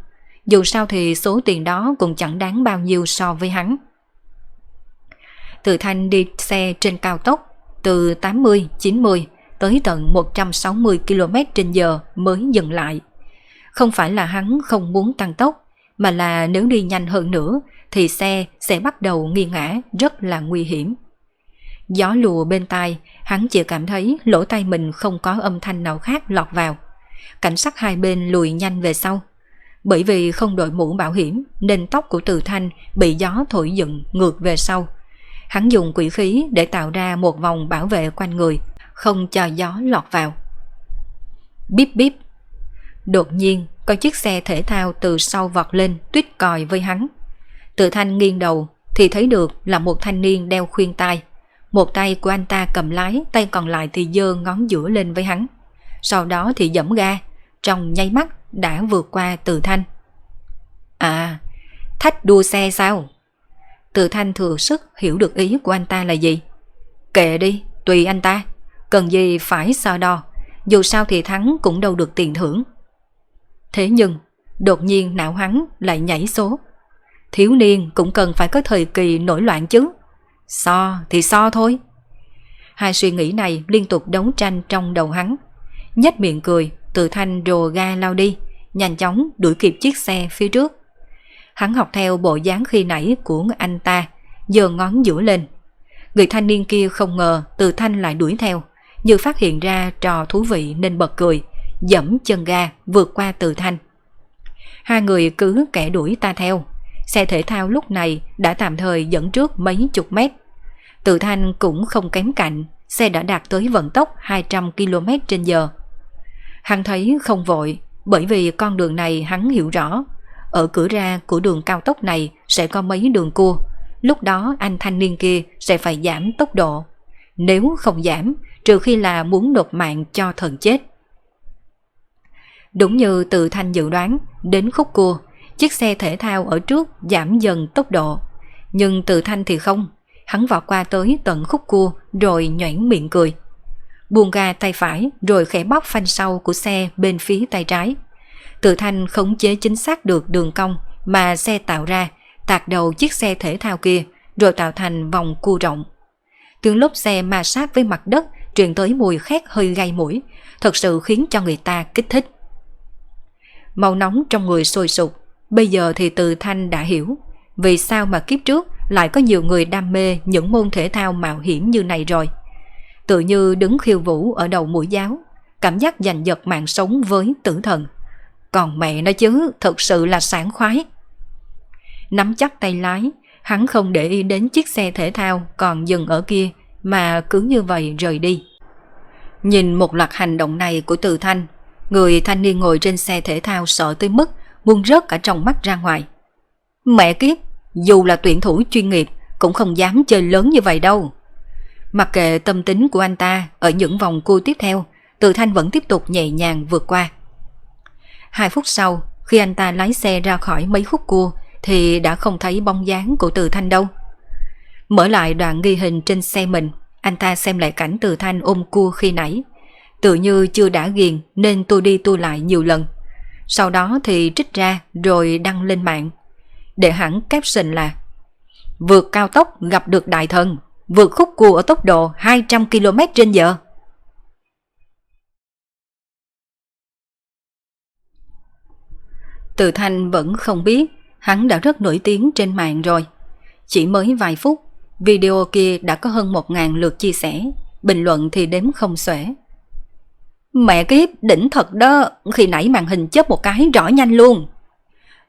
Speaker 1: Dù sao thì số tiền đó cũng chẳng đáng bao nhiêu so với hắn. Từ Thanh đi xe trên cao tốc từ 80-90 tới tận 160 km trên giờ mới dừng lại. Không phải là hắn không muốn tăng tốc, mà là nếu đi nhanh hơn nữa thì xe sẽ bắt đầu nghiêng ngã rất là nguy hiểm. Gió lùa bên tai, hắn chỉ cảm thấy lỗ tai mình không có âm thanh nào khác lọt vào. Cảnh sát hai bên lùi nhanh về sau. Bởi vì không đội mũ bảo hiểm nên tóc của Từ Thanh bị gió thổi dựng ngược về sau. Hắn dùng quỷ khí để tạo ra một vòng bảo vệ quanh người, không cho gió lọt vào. Bíp bíp. Đột nhiên, có chiếc xe thể thao từ sau vọt lên tuyết còi với hắn. Từ thanh nghiêng đầu thì thấy được là một thanh niên đeo khuyên tai. Một tay của anh ta cầm lái, tay còn lại thì dơ ngón giữa lên với hắn. Sau đó thì dẫm ga, trong nháy mắt đã vượt qua từ thanh. À, thách đua xe sao? Từ thanh thừa sức hiểu được ý của anh ta là gì. Kệ đi, tùy anh ta. Cần gì phải so đo. Dù sao thì thắng cũng đâu được tiền thưởng. Thế nhưng, đột nhiên não hắn lại nhảy số. Thiếu niên cũng cần phải có thời kỳ nổi loạn chứ. So thì so thôi. Hai suy nghĩ này liên tục đấu tranh trong đầu hắn. Nhếch miệng cười, từ thanh rồ ga lao đi, nhanh chóng đuổi kịp chiếc xe phía trước. Hắn học theo bộ dáng khi nãy của anh ta, giơ ngón giữa lên. Người thanh niên kia không ngờ từ thanh lại đuổi theo, như phát hiện ra trò thú vị nên bật cười, dẫm chân ga vượt qua từ thanh. Hai người cứ kẻ đuổi ta theo, xe thể thao lúc này đã tạm thời dẫn trước mấy chục mét. Từ thanh cũng không kém cạnh, xe đã đạt tới vận tốc 200 km trên giờ. Hắn thấy không vội, bởi vì con đường này hắn hiểu rõ. Ở cửa ra của đường cao tốc này sẽ có mấy đường cua. Lúc đó anh thanh niên kia sẽ phải giảm tốc độ. Nếu không giảm, trừ khi là muốn nộp mạng cho thần chết. Đúng như từ thanh dự đoán, đến khúc cua, chiếc xe thể thao ở trước giảm dần tốc độ. Nhưng từ thanh thì không, hắn vọt qua tới tận khúc cua rồi nhoảng miệng cười. Buông ga tay phải rồi khẽ bóp phanh sau của xe bên phía tay trái. Từ thanh khống chế chính xác được đường cong mà xe tạo ra, tạt đầu chiếc xe thể thao kia rồi tạo thành vòng cua rộng. Tiếng lốp xe ma sát với mặt đất truyền tới mùi khét hơi gây mũi, thật sự khiến cho người ta kích thích. Màu nóng trong người sôi sục, bây giờ thì từ thanh đã hiểu vì sao mà kiếp trước lại có nhiều người đam mê những môn thể thao mạo hiểm như này rồi. Tự như đứng khiêu vũ ở đầu mũi giáo, cảm giác giành giật mạng sống với tử thần. Còn mẹ nó chứ, thật sự là sảng khoái. Nắm chắc tay lái, hắn không để ý đến chiếc xe thể thao còn dừng ở kia mà cứ như vậy rời đi. Nhìn một loạt hành động này của Từ Thanh, người thanh niên ngồi trên xe thể thao sợ tới mức muốn rớt cả trong mắt ra ngoài. Mẹ kiếp, dù là tuyển thủ chuyên nghiệp cũng không dám chơi lớn như vậy đâu. Mặc kệ tâm tính của anh ta ở những vòng cua tiếp theo, Từ Thanh vẫn tiếp tục nhẹ nhàng vượt qua. Hai phút sau, khi anh ta lái xe ra khỏi mấy khúc cua thì đã không thấy bóng dáng của Từ Thanh đâu. Mở lại đoạn ghi hình trên xe mình, anh ta xem lại cảnh Từ Thanh ôm cua khi nãy. Tự như chưa đã ghiền nên tôi đi tôi lại nhiều lần. Sau đó thì trích ra rồi đăng lên mạng. Để hẳn caption là Vượt cao tốc gặp được đại thần, vượt khúc cua ở tốc độ 200 km trên giờ. Từ Thanh vẫn không biết hắn đã rất nổi tiếng trên mạng rồi. Chỉ mới vài phút, video kia đã có hơn 1.000 lượt chia sẻ, bình luận thì đếm không xuể. Mẹ kiếp, đỉnh thật đó, khi nãy màn hình chớp một cái rõ nhanh luôn.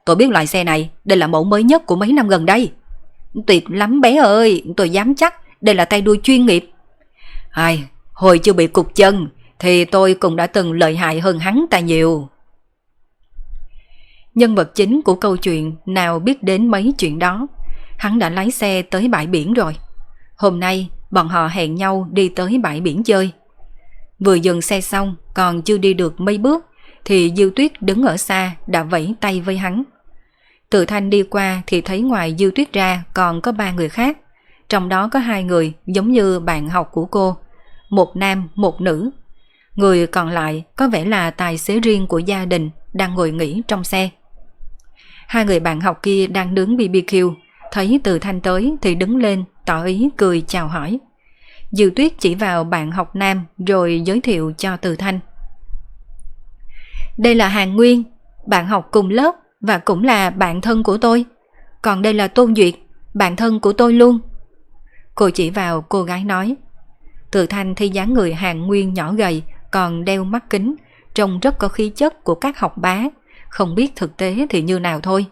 Speaker 1: tôi biết loại xe này, đây là mẫu mới nhất của mấy năm gần đây. Tuyệt lắm bé ơi, tôi dám chắc đây là tay đua chuyên nghiệp. Ai, hồi chưa bị cục chân thì tôi cũng đã từng lợi hại hơn hắn ta nhiều. Nhân vật chính của câu chuyện nào biết đến mấy chuyện đó. Hắn đã lái xe tới bãi biển rồi. Hôm nay bọn họ hẹn nhau đi tới bãi biển chơi. Vừa dừng xe xong còn chưa đi được mấy bước thì Diêu Tuyết đứng ở xa đã vẫy tay với hắn. Tự Thanh đi qua thì thấy ngoài Diêu Tuyết ra còn có ba người khác. Trong đó có hai người giống như bạn học của cô. Một nam, một nữ. Người còn lại có vẻ là tài xế riêng của gia đình đang ngồi nghỉ trong xe. Hai người bạn học kia đang nướng BBQ, thấy từ thanh tới thì đứng lên tỏ ý cười chào hỏi. Dư tuyết chỉ vào bạn học nam rồi giới thiệu cho từ thanh. Đây là Hàng Nguyên, bạn học cùng lớp và cũng là bạn thân của tôi. Còn đây là Tôn Duyệt, bạn thân của tôi luôn. Cô chỉ vào cô gái nói. Từ thanh thi dáng người Hàng Nguyên nhỏ gầy còn đeo mắt kính, trông rất có khí chất của các học bá, không biết thực tế thì như nào thôi.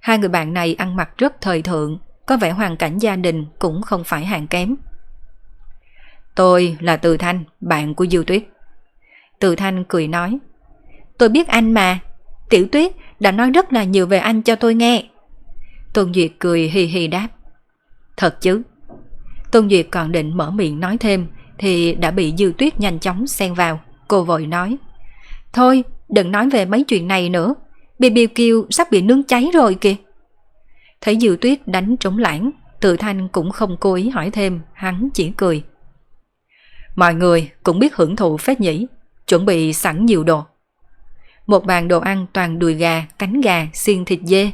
Speaker 1: Hai người bạn này ăn mặc rất thời thượng, có vẻ hoàn cảnh gia đình cũng không phải hạng kém. Tôi là Từ Thanh, bạn của Dư Tuyết. Từ Thanh cười nói, tôi biết anh mà, Tiểu Tuyết đã nói rất là nhiều về anh cho tôi nghe. Tôn Duyệt cười hì hì đáp, thật chứ. Tôn Duyệt còn định mở miệng nói thêm thì đã bị Dư Tuyết nhanh chóng xen vào. Cô vội nói, thôi đừng nói về mấy chuyện này nữa, BBQ sắp bị nướng cháy rồi kìa. Thấy Dư Tuyết đánh trống lãng, tự thanh cũng không cố ý hỏi thêm, hắn chỉ cười. Mọi người cũng biết hưởng thụ phết nhỉ, chuẩn bị sẵn nhiều đồ. Một bàn đồ ăn toàn đùi gà, cánh gà, xiên thịt dê.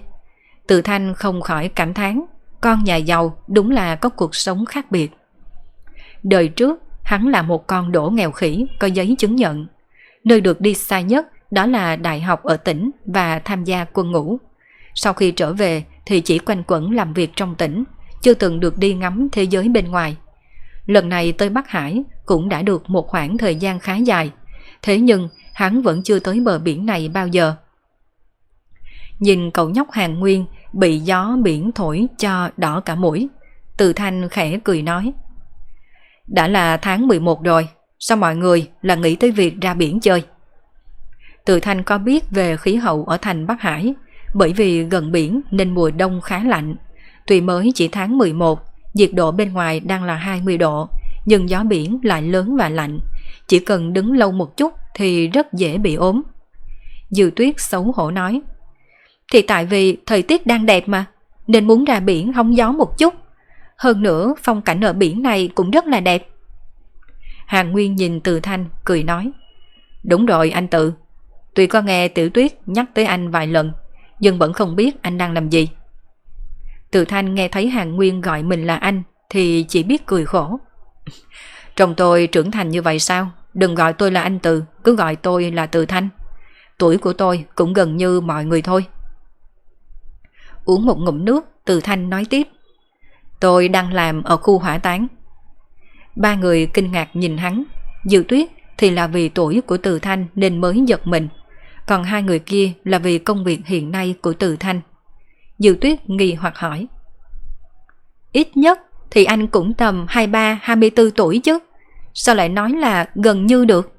Speaker 1: Từ thanh không khỏi cảm thán, con nhà giàu đúng là có cuộc sống khác biệt. Đời trước, hắn là một con đổ nghèo khỉ có giấy chứng nhận. Nơi được đi xa nhất đó là đại học ở tỉnh và tham gia quân ngũ. Sau khi trở về thì chỉ quanh quẩn làm việc trong tỉnh, chưa từng được đi ngắm thế giới bên ngoài. Lần này tới Bắc Hải cũng đã được một khoảng thời gian khá dài, thế nhưng hắn vẫn chưa tới bờ biển này bao giờ. Nhìn cậu nhóc hàng nguyên bị gió biển thổi cho đỏ cả mũi, từ thanh khẽ cười nói. Đã là tháng 11 rồi, sao mọi người là nghĩ tới việc ra biển chơi? Từ Thanh có biết về khí hậu ở thành Bắc Hải, bởi vì gần biển nên mùa đông khá lạnh. Tuy mới chỉ tháng 11, nhiệt độ bên ngoài đang là 20 độ, nhưng gió biển lại lớn và lạnh. Chỉ cần đứng lâu một chút thì rất dễ bị ốm. Dư tuyết xấu hổ nói, Thì tại vì thời tiết đang đẹp mà, nên muốn ra biển hóng gió một chút. Hơn nữa phong cảnh ở biển này cũng rất là đẹp. Hàng Nguyên nhìn Từ Thanh cười nói, Đúng rồi anh Tự, Tuy có nghe tiểu tuyết nhắc tới anh vài lần, nhưng vẫn không biết anh đang làm gì. Từ thanh nghe thấy Hàng Nguyên gọi mình là anh thì chỉ biết cười khổ. Trong tôi trưởng thành như vậy sao? Đừng gọi tôi là anh Từ, cứ gọi tôi là Từ Thanh. Tuổi của tôi cũng gần như mọi người thôi. Uống một ngụm nước, Từ Thanh nói tiếp. Tôi đang làm ở khu hỏa táng. Ba người kinh ngạc nhìn hắn. Dự tuyết thì là vì tuổi của Từ Thanh nên mới giật mình còn hai người kia là vì công việc hiện nay của Từ Thanh. Dư Tuyết nghi hoặc hỏi. Ít nhất thì anh cũng tầm 23-24 tuổi chứ. Sao lại nói là gần như được?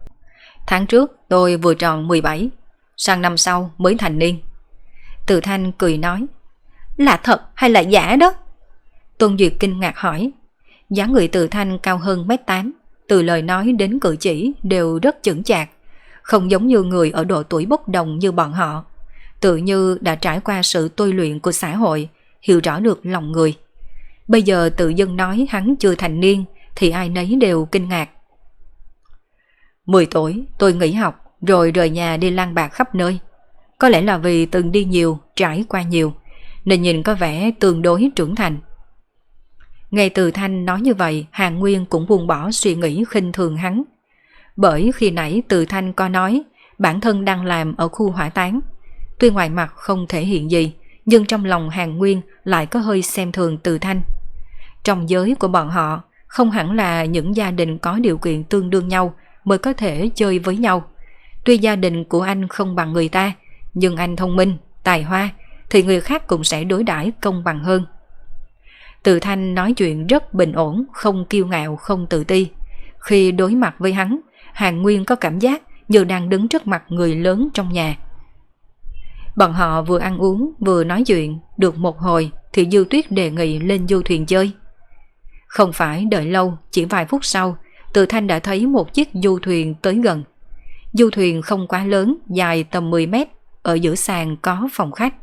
Speaker 1: Tháng trước tôi vừa tròn 17, sang năm sau mới thành niên. Từ Thanh cười nói. Là thật hay là giả đó? Tôn Duyệt kinh ngạc hỏi. dáng người Từ Thanh cao hơn mét 8, từ lời nói đến cử chỉ đều rất chững chạc không giống như người ở độ tuổi bốc đồng như bọn họ. Tự như đã trải qua sự tôi luyện của xã hội, hiểu rõ được lòng người. Bây giờ tự dân nói hắn chưa thành niên thì ai nấy đều kinh ngạc. 10 tuổi tôi nghỉ học rồi rời nhà đi lang bạc khắp nơi. Có lẽ là vì từng đi nhiều, trải qua nhiều, nên nhìn có vẻ tương đối trưởng thành. Ngay từ Thanh nói như vậy, Hàng Nguyên cũng buông bỏ suy nghĩ khinh thường hắn, bởi khi nãy Từ Thanh có nói bản thân đang làm ở khu hỏa táng. Tuy ngoài mặt không thể hiện gì, nhưng trong lòng Hàng Nguyên lại có hơi xem thường Từ Thanh. Trong giới của bọn họ, không hẳn là những gia đình có điều kiện tương đương nhau mới có thể chơi với nhau. Tuy gia đình của anh không bằng người ta, nhưng anh thông minh, tài hoa, thì người khác cũng sẽ đối đãi công bằng hơn. Từ Thanh nói chuyện rất bình ổn, không kiêu ngạo, không tự ti. Khi đối mặt với hắn, Hàng Nguyên có cảm giác như đang đứng trước mặt người lớn trong nhà. Bọn họ vừa ăn uống vừa nói chuyện, được một hồi thì Dư Tuyết đề nghị lên du thuyền chơi. Không phải đợi lâu, chỉ vài phút sau, Từ Thanh đã thấy một chiếc du thuyền tới gần. Du thuyền không quá lớn, dài tầm 10 mét, ở giữa sàn có phòng khách.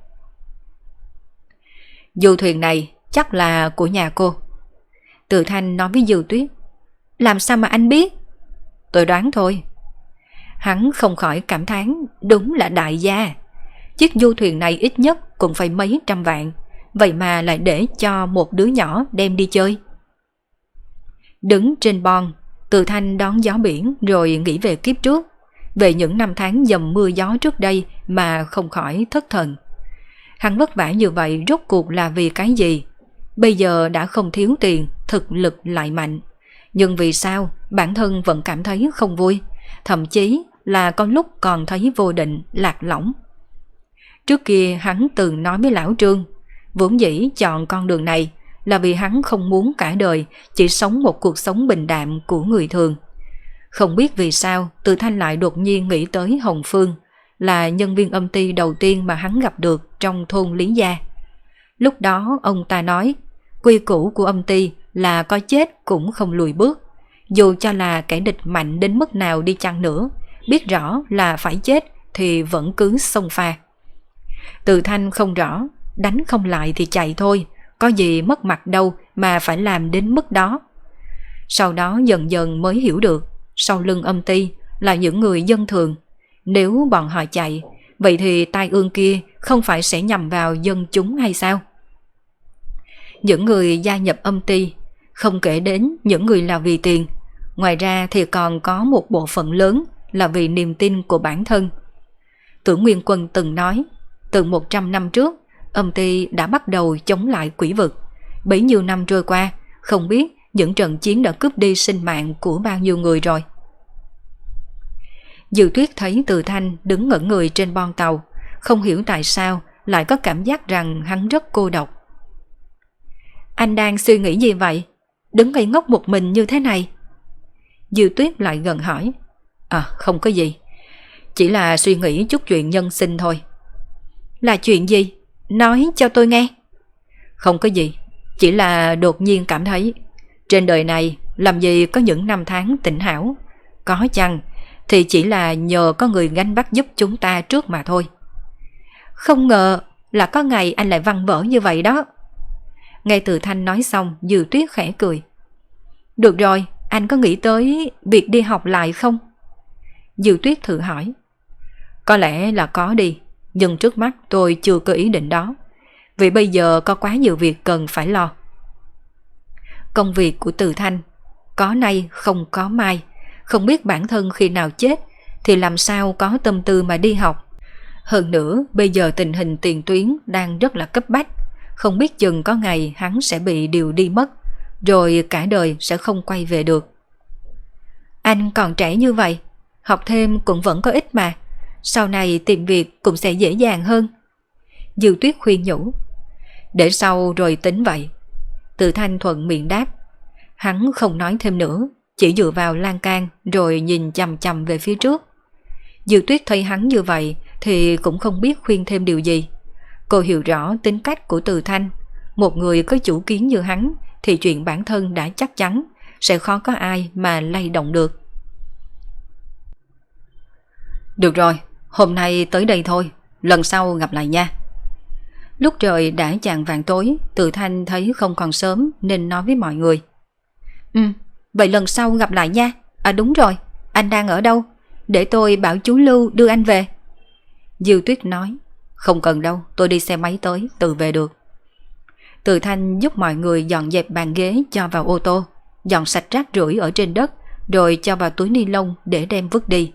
Speaker 1: Du thuyền này chắc là của nhà cô. Từ Thanh nói với Dư Tuyết. Làm sao mà anh biết? Tôi đoán thôi. Hắn không khỏi cảm thán đúng là đại gia. Chiếc du thuyền này ít nhất cũng phải mấy trăm vạn, vậy mà lại để cho một đứa nhỏ đem đi chơi. Đứng trên bon, từ thanh đón gió biển rồi nghĩ về kiếp trước, về những năm tháng dầm mưa gió trước đây mà không khỏi thất thần. Hắn vất vả như vậy rốt cuộc là vì cái gì? Bây giờ đã không thiếu tiền, thực lực lại mạnh. Nhưng vì sao bản thân vẫn cảm thấy không vui, thậm chí là có lúc còn thấy vô định, lạc lõng. Trước kia hắn từng nói với lão Trương, vốn dĩ chọn con đường này là vì hắn không muốn cả đời chỉ sống một cuộc sống bình đạm của người thường. Không biết vì sao Từ Thanh lại đột nhiên nghĩ tới Hồng Phương là nhân viên âm ty đầu tiên mà hắn gặp được trong thôn Lý Gia. Lúc đó ông ta nói quy củ của âm ty là có chết cũng không lùi bước. Dù cho là kẻ địch mạnh đến mức nào đi chăng nữa, biết rõ là phải chết thì vẫn cứ xông pha. Từ thanh không rõ, đánh không lại thì chạy thôi, có gì mất mặt đâu mà phải làm đến mức đó. Sau đó dần dần mới hiểu được, sau lưng âm ty là những người dân thường. Nếu bọn họ chạy, vậy thì tai ương kia không phải sẽ nhằm vào dân chúng hay sao? Những người gia nhập âm ty, không kể đến những người là vì tiền, ngoài ra thì còn có một bộ phận lớn là vì niềm tin của bản thân. Tưởng Nguyên Quân từng nói, từ 100 năm trước, âm ty đã bắt đầu chống lại quỷ vực. Bấy nhiêu năm trôi qua, không biết những trận chiến đã cướp đi sinh mạng của bao nhiêu người rồi. Dự tuyết thấy từ thanh đứng ngẩn người trên bon tàu, không hiểu tại sao lại có cảm giác rằng hắn rất cô độc. Anh đang suy nghĩ gì vậy? Đứng ngây ngốc một mình như thế này. Dư tuyết lại gần hỏi. À không có gì. Chỉ là suy nghĩ chút chuyện nhân sinh thôi. Là chuyện gì? Nói cho tôi nghe. Không có gì. Chỉ là đột nhiên cảm thấy trên đời này làm gì có những năm tháng tịnh hảo. Có chăng thì chỉ là nhờ có người ganh bắt giúp chúng ta trước mà thôi. Không ngờ là có ngày anh lại văn vỡ như vậy đó. Ngay từ Thanh nói xong Dư Tuyết khẽ cười. Được rồi, anh có nghĩ tới việc đi học lại không? Dư Tuyết thử hỏi. Có lẽ là có đi, nhưng trước mắt tôi chưa có ý định đó. Vì bây giờ có quá nhiều việc cần phải lo. Công việc của Từ Thanh có nay không có mai, không biết bản thân khi nào chết thì làm sao có tâm tư mà đi học. Hơn nữa, bây giờ tình hình tiền tuyến đang rất là cấp bách, không biết chừng có ngày hắn sẽ bị điều đi mất, rồi cả đời sẽ không quay về được. Anh còn trẻ như vậy, học thêm cũng vẫn có ích mà, sau này tìm việc cũng sẽ dễ dàng hơn. Dư tuyết khuyên nhủ, để sau rồi tính vậy. Từ thanh thuận miệng đáp, hắn không nói thêm nữa, chỉ dựa vào lan can rồi nhìn chầm chầm về phía trước. Dư tuyết thấy hắn như vậy thì cũng không biết khuyên thêm điều gì. Cô hiểu rõ tính cách của Từ Thanh. Một người có chủ kiến như hắn thì chuyện bản thân đã chắc chắn sẽ khó có ai mà lay động được. Được rồi, hôm nay tới đây thôi, lần sau gặp lại nha. Lúc trời đã chạng vàng tối, Từ Thanh thấy không còn sớm nên nói với mọi người. Ừ, vậy lần sau gặp lại nha. À đúng rồi, anh đang ở đâu? Để tôi bảo chú Lưu đưa anh về. Diêu Tuyết nói. Không cần đâu, tôi đi xe máy tới, tự về được. Từ Thanh giúp mọi người dọn dẹp bàn ghế cho vào ô tô, dọn sạch rác rưởi ở trên đất, rồi cho vào túi ni lông để đem vứt đi.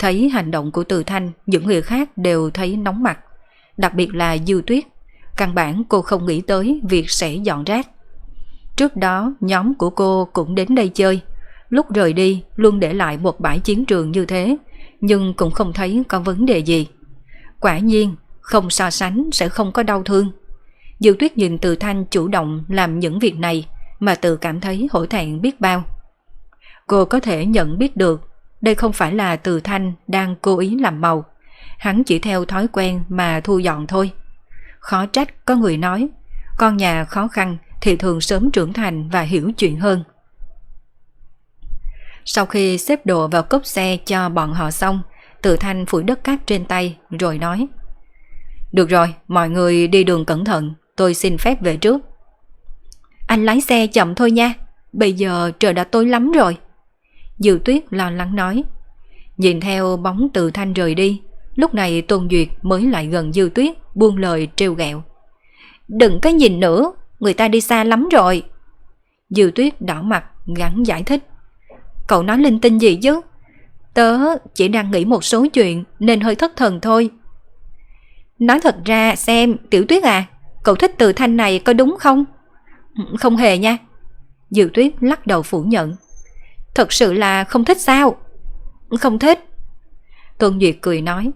Speaker 1: Thấy hành động của Từ Thanh, những người khác đều thấy nóng mặt, đặc biệt là Dư Tuyết. Căn bản cô không nghĩ tới việc sẽ dọn rác. Trước đó, nhóm của cô cũng đến đây chơi. Lúc rời đi, luôn để lại một bãi chiến trường như thế, nhưng cũng không thấy có vấn đề gì. Quả nhiên, không so sánh sẽ không có đau thương. Dư tuyết nhìn từ thanh chủ động làm những việc này mà tự cảm thấy hổ thẹn biết bao. Cô có thể nhận biết được đây không phải là từ thanh đang cố ý làm màu. Hắn chỉ theo thói quen mà thu dọn thôi. Khó trách có người nói, con nhà khó khăn thì thường sớm trưởng thành và hiểu chuyện hơn. Sau khi xếp đồ vào cốp xe cho bọn họ xong, Từ Thanh phủi đất cát trên tay rồi nói Được rồi, mọi người đi đường cẩn thận, tôi xin phép về trước. Anh lái xe chậm thôi nha, bây giờ trời đã tối lắm rồi. Dư tuyết lo lắng nói. Nhìn theo bóng Từ Thanh rời đi, lúc này Tôn Duyệt mới lại gần Dư tuyết buông lời trêu ghẹo. Đừng có nhìn nữa, người ta đi xa lắm rồi. Dư tuyết đỏ mặt gắn giải thích. Cậu nói linh tinh gì chứ? Tớ chỉ đang nghĩ một số chuyện nên hơi thất thần thôi. Nói thật ra xem, tiểu tuyết à, cậu thích từ thanh này có đúng không? Không hề nha. Dư tuyết lắc đầu phủ nhận. Thật sự là không thích sao? Không thích. Tuân Duyệt cười nói.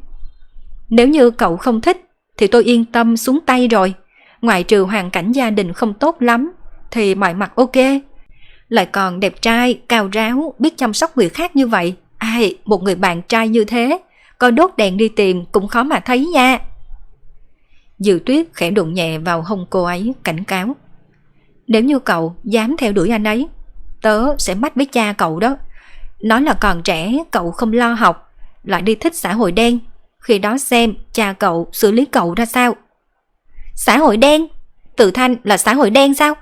Speaker 1: Nếu như cậu không thích thì tôi yên tâm xuống tay rồi. Ngoại trừ hoàn cảnh gia đình không tốt lắm thì mọi mặt ok. Lại còn đẹp trai, cao ráo, biết chăm sóc người khác như vậy. Ai, một người bạn trai như thế, có đốt đèn đi tìm cũng khó mà thấy nha. Dự tuyết khẽ đụng nhẹ vào hông cô ấy, cảnh cáo. Nếu như cậu dám theo đuổi anh ấy, tớ sẽ mách với cha cậu đó. Nói là còn trẻ, cậu không lo học, lại đi thích xã hội đen. Khi đó xem cha cậu xử lý cậu ra sao. Xã hội đen? Tự thanh là xã hội đen sao?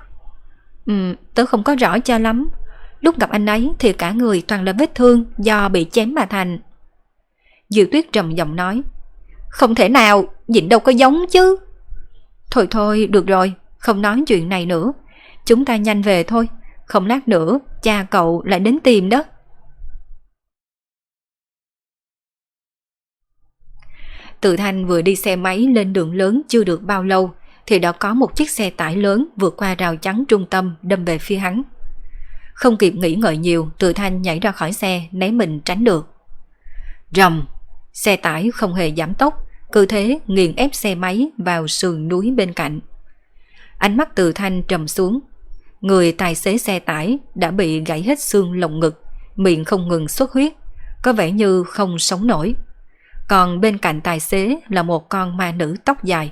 Speaker 1: Ừ, tớ không có rõ cho lắm. Lúc gặp anh ấy thì cả người toàn là vết thương do bị chém mà thành. Diệu tuyết trầm giọng nói. Không thể nào, nhịn đâu có giống chứ. Thôi thôi, được rồi, không nói chuyện này nữa. Chúng ta nhanh về thôi, không lát nữa cha cậu lại đến tìm đó. từ Thanh vừa đi xe máy lên đường lớn chưa được bao lâu thì đã có một chiếc xe tải lớn vượt qua rào chắn trung tâm đâm về phía hắn. Không kịp nghĩ ngợi nhiều, Từ Thanh nhảy ra khỏi xe né mình tránh được. Rầm, xe tải không hề giảm tốc, cứ thế nghiền ép xe máy vào sườn núi bên cạnh. Ánh mắt Từ Thanh trầm xuống. Người tài xế xe tải đã bị gãy hết xương lồng ngực, miệng không ngừng xuất huyết, có vẻ như không sống nổi. Còn bên cạnh tài xế là một con ma nữ tóc dài.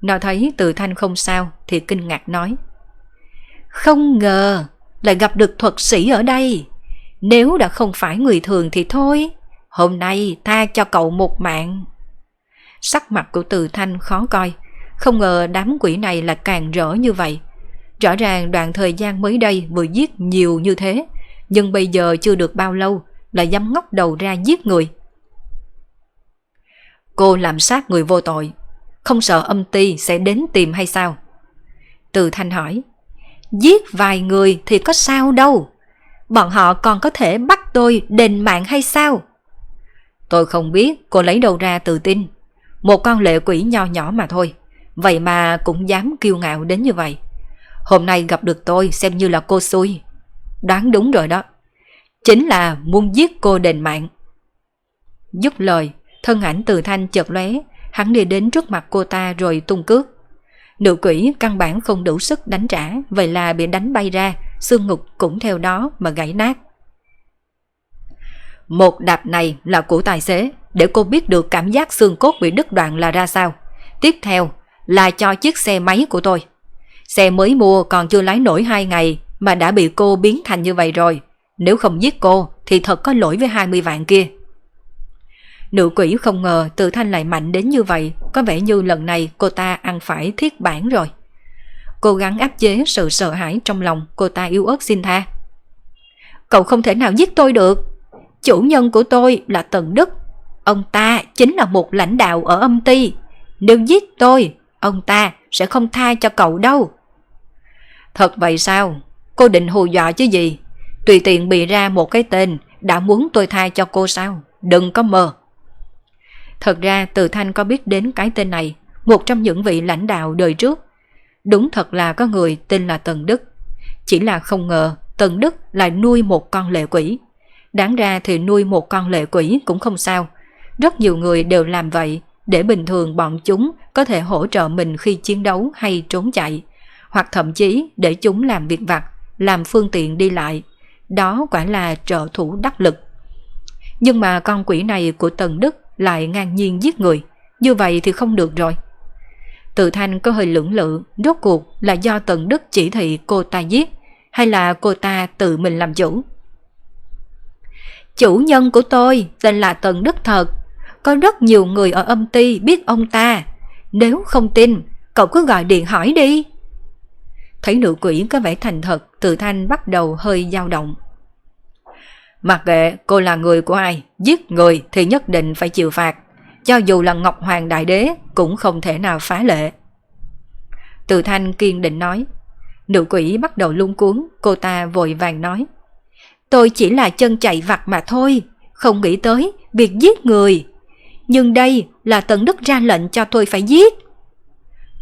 Speaker 1: Nó thấy từ thanh không sao thì kinh ngạc nói. Không ngờ lại gặp được thuật sĩ ở đây. Nếu đã không phải người thường thì thôi. Hôm nay tha cho cậu một mạng. Sắc mặt của từ thanh khó coi. Không ngờ đám quỷ này là càng rỡ như vậy. Rõ ràng đoạn thời gian mới đây vừa giết nhiều như thế. Nhưng bây giờ chưa được bao lâu là dám ngóc đầu ra giết người. Cô làm sát người vô tội không sợ âm ti sẽ đến tìm hay sao? Từ Thanh hỏi, giết vài người thì có sao đâu, bọn họ còn có thể bắt tôi đền mạng hay sao? Tôi không biết cô lấy đâu ra tự tin, một con lệ quỷ nho nhỏ mà thôi, vậy mà cũng dám kiêu ngạo đến như vậy. Hôm nay gặp được tôi xem như là cô xui. Đoán đúng rồi đó. Chính là muốn giết cô đền mạng. Dứt lời, thân ảnh từ thanh chợt lóe Hắn đi đến trước mặt cô ta rồi tung cước. Nữ quỷ căn bản không đủ sức đánh trả, vậy là bị đánh bay ra, xương ngục cũng theo đó mà gãy nát. Một đạp này là của tài xế, để cô biết được cảm giác xương cốt bị đứt đoạn là ra sao. Tiếp theo là cho chiếc xe máy của tôi. Xe mới mua còn chưa lái nổi hai ngày mà đã bị cô biến thành như vậy rồi. Nếu không giết cô thì thật có lỗi với 20 vạn kia. Nữ quỷ không ngờ tự thanh lại mạnh đến như vậy, có vẻ như lần này cô ta ăn phải thiết bản rồi. Cố gắng áp chế sự sợ hãi trong lòng cô ta yếu ớt xin tha. Cậu không thể nào giết tôi được. Chủ nhân của tôi là Tần Đức. Ông ta chính là một lãnh đạo ở âm ty. Nếu giết tôi, ông ta sẽ không tha cho cậu đâu. Thật vậy sao? Cô định hù dọa chứ gì? Tùy tiện bị ra một cái tên đã muốn tôi tha cho cô sao? Đừng có mơ. Thật ra Từ Thanh có biết đến cái tên này, một trong những vị lãnh đạo đời trước. Đúng thật là có người tên là Tần Đức. Chỉ là không ngờ Tần Đức lại nuôi một con lệ quỷ. Đáng ra thì nuôi một con lệ quỷ cũng không sao. Rất nhiều người đều làm vậy để bình thường bọn chúng có thể hỗ trợ mình khi chiến đấu hay trốn chạy, hoặc thậm chí để chúng làm việc vặt, làm phương tiện đi lại. Đó quả là trợ thủ đắc lực. Nhưng mà con quỷ này của Tần Đức lại ngang nhiên giết người, như vậy thì không được rồi. Tự Thanh có hơi lưỡng lự, rốt cuộc là do Tần Đức chỉ thị cô ta giết, hay là cô ta tự mình làm chủ. Chủ nhân của tôi tên là Tần Đức Thật, có rất nhiều người ở âm ty biết ông ta. Nếu không tin, cậu cứ gọi điện hỏi đi. Thấy nữ quỷ có vẻ thành thật, Từ Thanh bắt đầu hơi dao động. Mặc kệ cô là người của ai, giết người thì nhất định phải chịu phạt. Cho dù là Ngọc Hoàng Đại Đế cũng không thể nào phá lệ. Từ Thanh kiên định nói. Nữ quỷ bắt đầu lung cuốn, cô ta vội vàng nói. Tôi chỉ là chân chạy vặt mà thôi, không nghĩ tới việc giết người. Nhưng đây là Tần Đức ra lệnh cho tôi phải giết.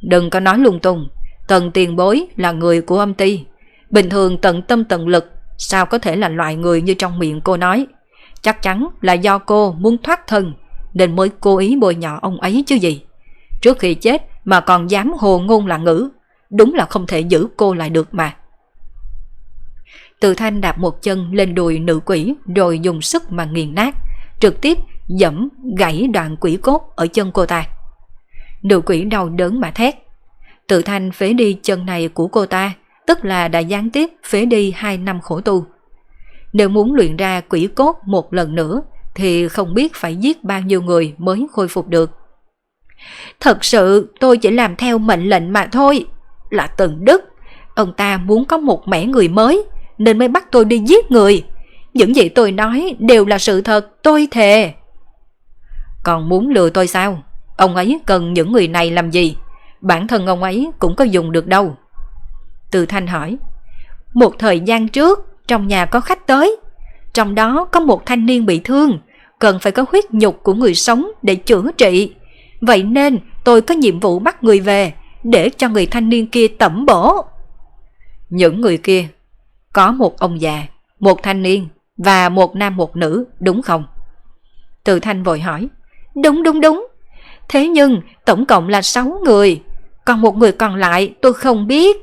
Speaker 1: Đừng có nói lung tung, Tần tiền bối là người của âm ty. Bình thường tận tâm tận lực, sao có thể là loại người như trong miệng cô nói. Chắc chắn là do cô muốn thoát thân, nên mới cố ý bôi nhọ ông ấy chứ gì. Trước khi chết mà còn dám hồ ngôn là ngữ, đúng là không thể giữ cô lại được mà. Từ thanh đạp một chân lên đùi nữ quỷ rồi dùng sức mà nghiền nát, trực tiếp dẫm gãy đoạn quỷ cốt ở chân cô ta. Nữ quỷ đau đớn mà thét. Tự thanh phế đi chân này của cô ta, tức là đã gián tiếp phế đi 2 năm khổ tu. Nếu muốn luyện ra quỷ cốt một lần nữa thì không biết phải giết bao nhiêu người mới khôi phục được. Thật sự tôi chỉ làm theo mệnh lệnh mà thôi. Là Tần Đức, ông ta muốn có một mẻ người mới nên mới bắt tôi đi giết người. Những gì tôi nói đều là sự thật, tôi thề. Còn muốn lừa tôi sao? Ông ấy cần những người này làm gì? Bản thân ông ấy cũng có dùng được đâu. Từ Thanh hỏi. Một thời gian trước, trong nhà có khách tới. Trong đó có một thanh niên bị thương, cần phải có huyết nhục của người sống để chữa trị. Vậy nên tôi có nhiệm vụ bắt người về, để cho người thanh niên kia tẩm bổ. Những người kia, có một ông già, một thanh niên và một nam một nữ, đúng không? Từ Thanh vội hỏi. Đúng đúng đúng. Thế nhưng tổng cộng là 6 người, còn một người còn lại tôi không biết.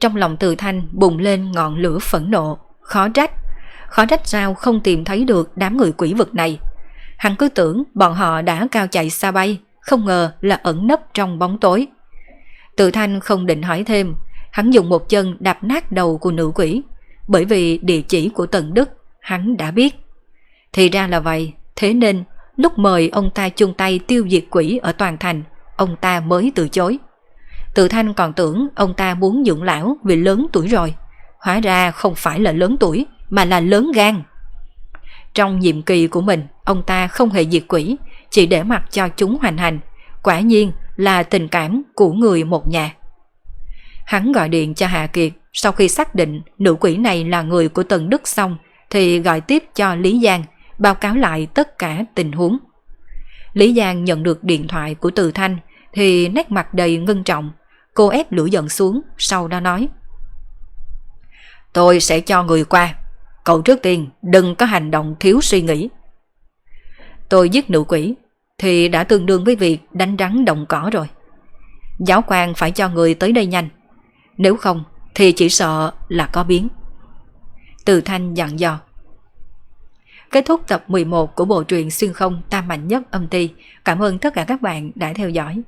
Speaker 1: Trong lòng Từ Thanh bùng lên ngọn lửa phẫn nộ, khó trách. Khó trách sao không tìm thấy được đám người quỷ vực này. Hắn cứ tưởng bọn họ đã cao chạy xa bay, không ngờ là ẩn nấp trong bóng tối. Từ Thanh không định hỏi thêm, hắn dùng một chân đạp nát đầu của nữ quỷ, bởi vì địa chỉ của Tần Đức hắn đã biết. Thì ra là vậy, thế nên lúc mời ông ta chung tay tiêu diệt quỷ ở toàn thành, ông ta mới từ chối. Tự Thanh còn tưởng ông ta muốn dưỡng lão vì lớn tuổi rồi. Hóa ra không phải là lớn tuổi, mà là lớn gan. Trong nhiệm kỳ của mình, ông ta không hề diệt quỷ, chỉ để mặc cho chúng hoành hành. Quả nhiên là tình cảm của người một nhà. Hắn gọi điện cho Hạ Kiệt, sau khi xác định nữ quỷ này là người của Tần Đức xong, thì gọi tiếp cho Lý Giang, báo cáo lại tất cả tình huống. Lý Giang nhận được điện thoại của Từ Thanh thì nét mặt đầy ngưng trọng, cô ép lửa giận xuống, sau đó nói. Tôi sẽ cho người qua, cậu trước tiên đừng có hành động thiếu suy nghĩ. Tôi giết nữ quỷ thì đã tương đương với việc đánh rắn động cỏ rồi. Giáo quan phải cho người tới đây nhanh, nếu không thì chỉ sợ là có biến. Từ Thanh dặn dò. Kết thúc tập 11 của bộ truyện xuyên không tam mạnh nhất âm ti. Cảm ơn tất cả các bạn đã theo dõi.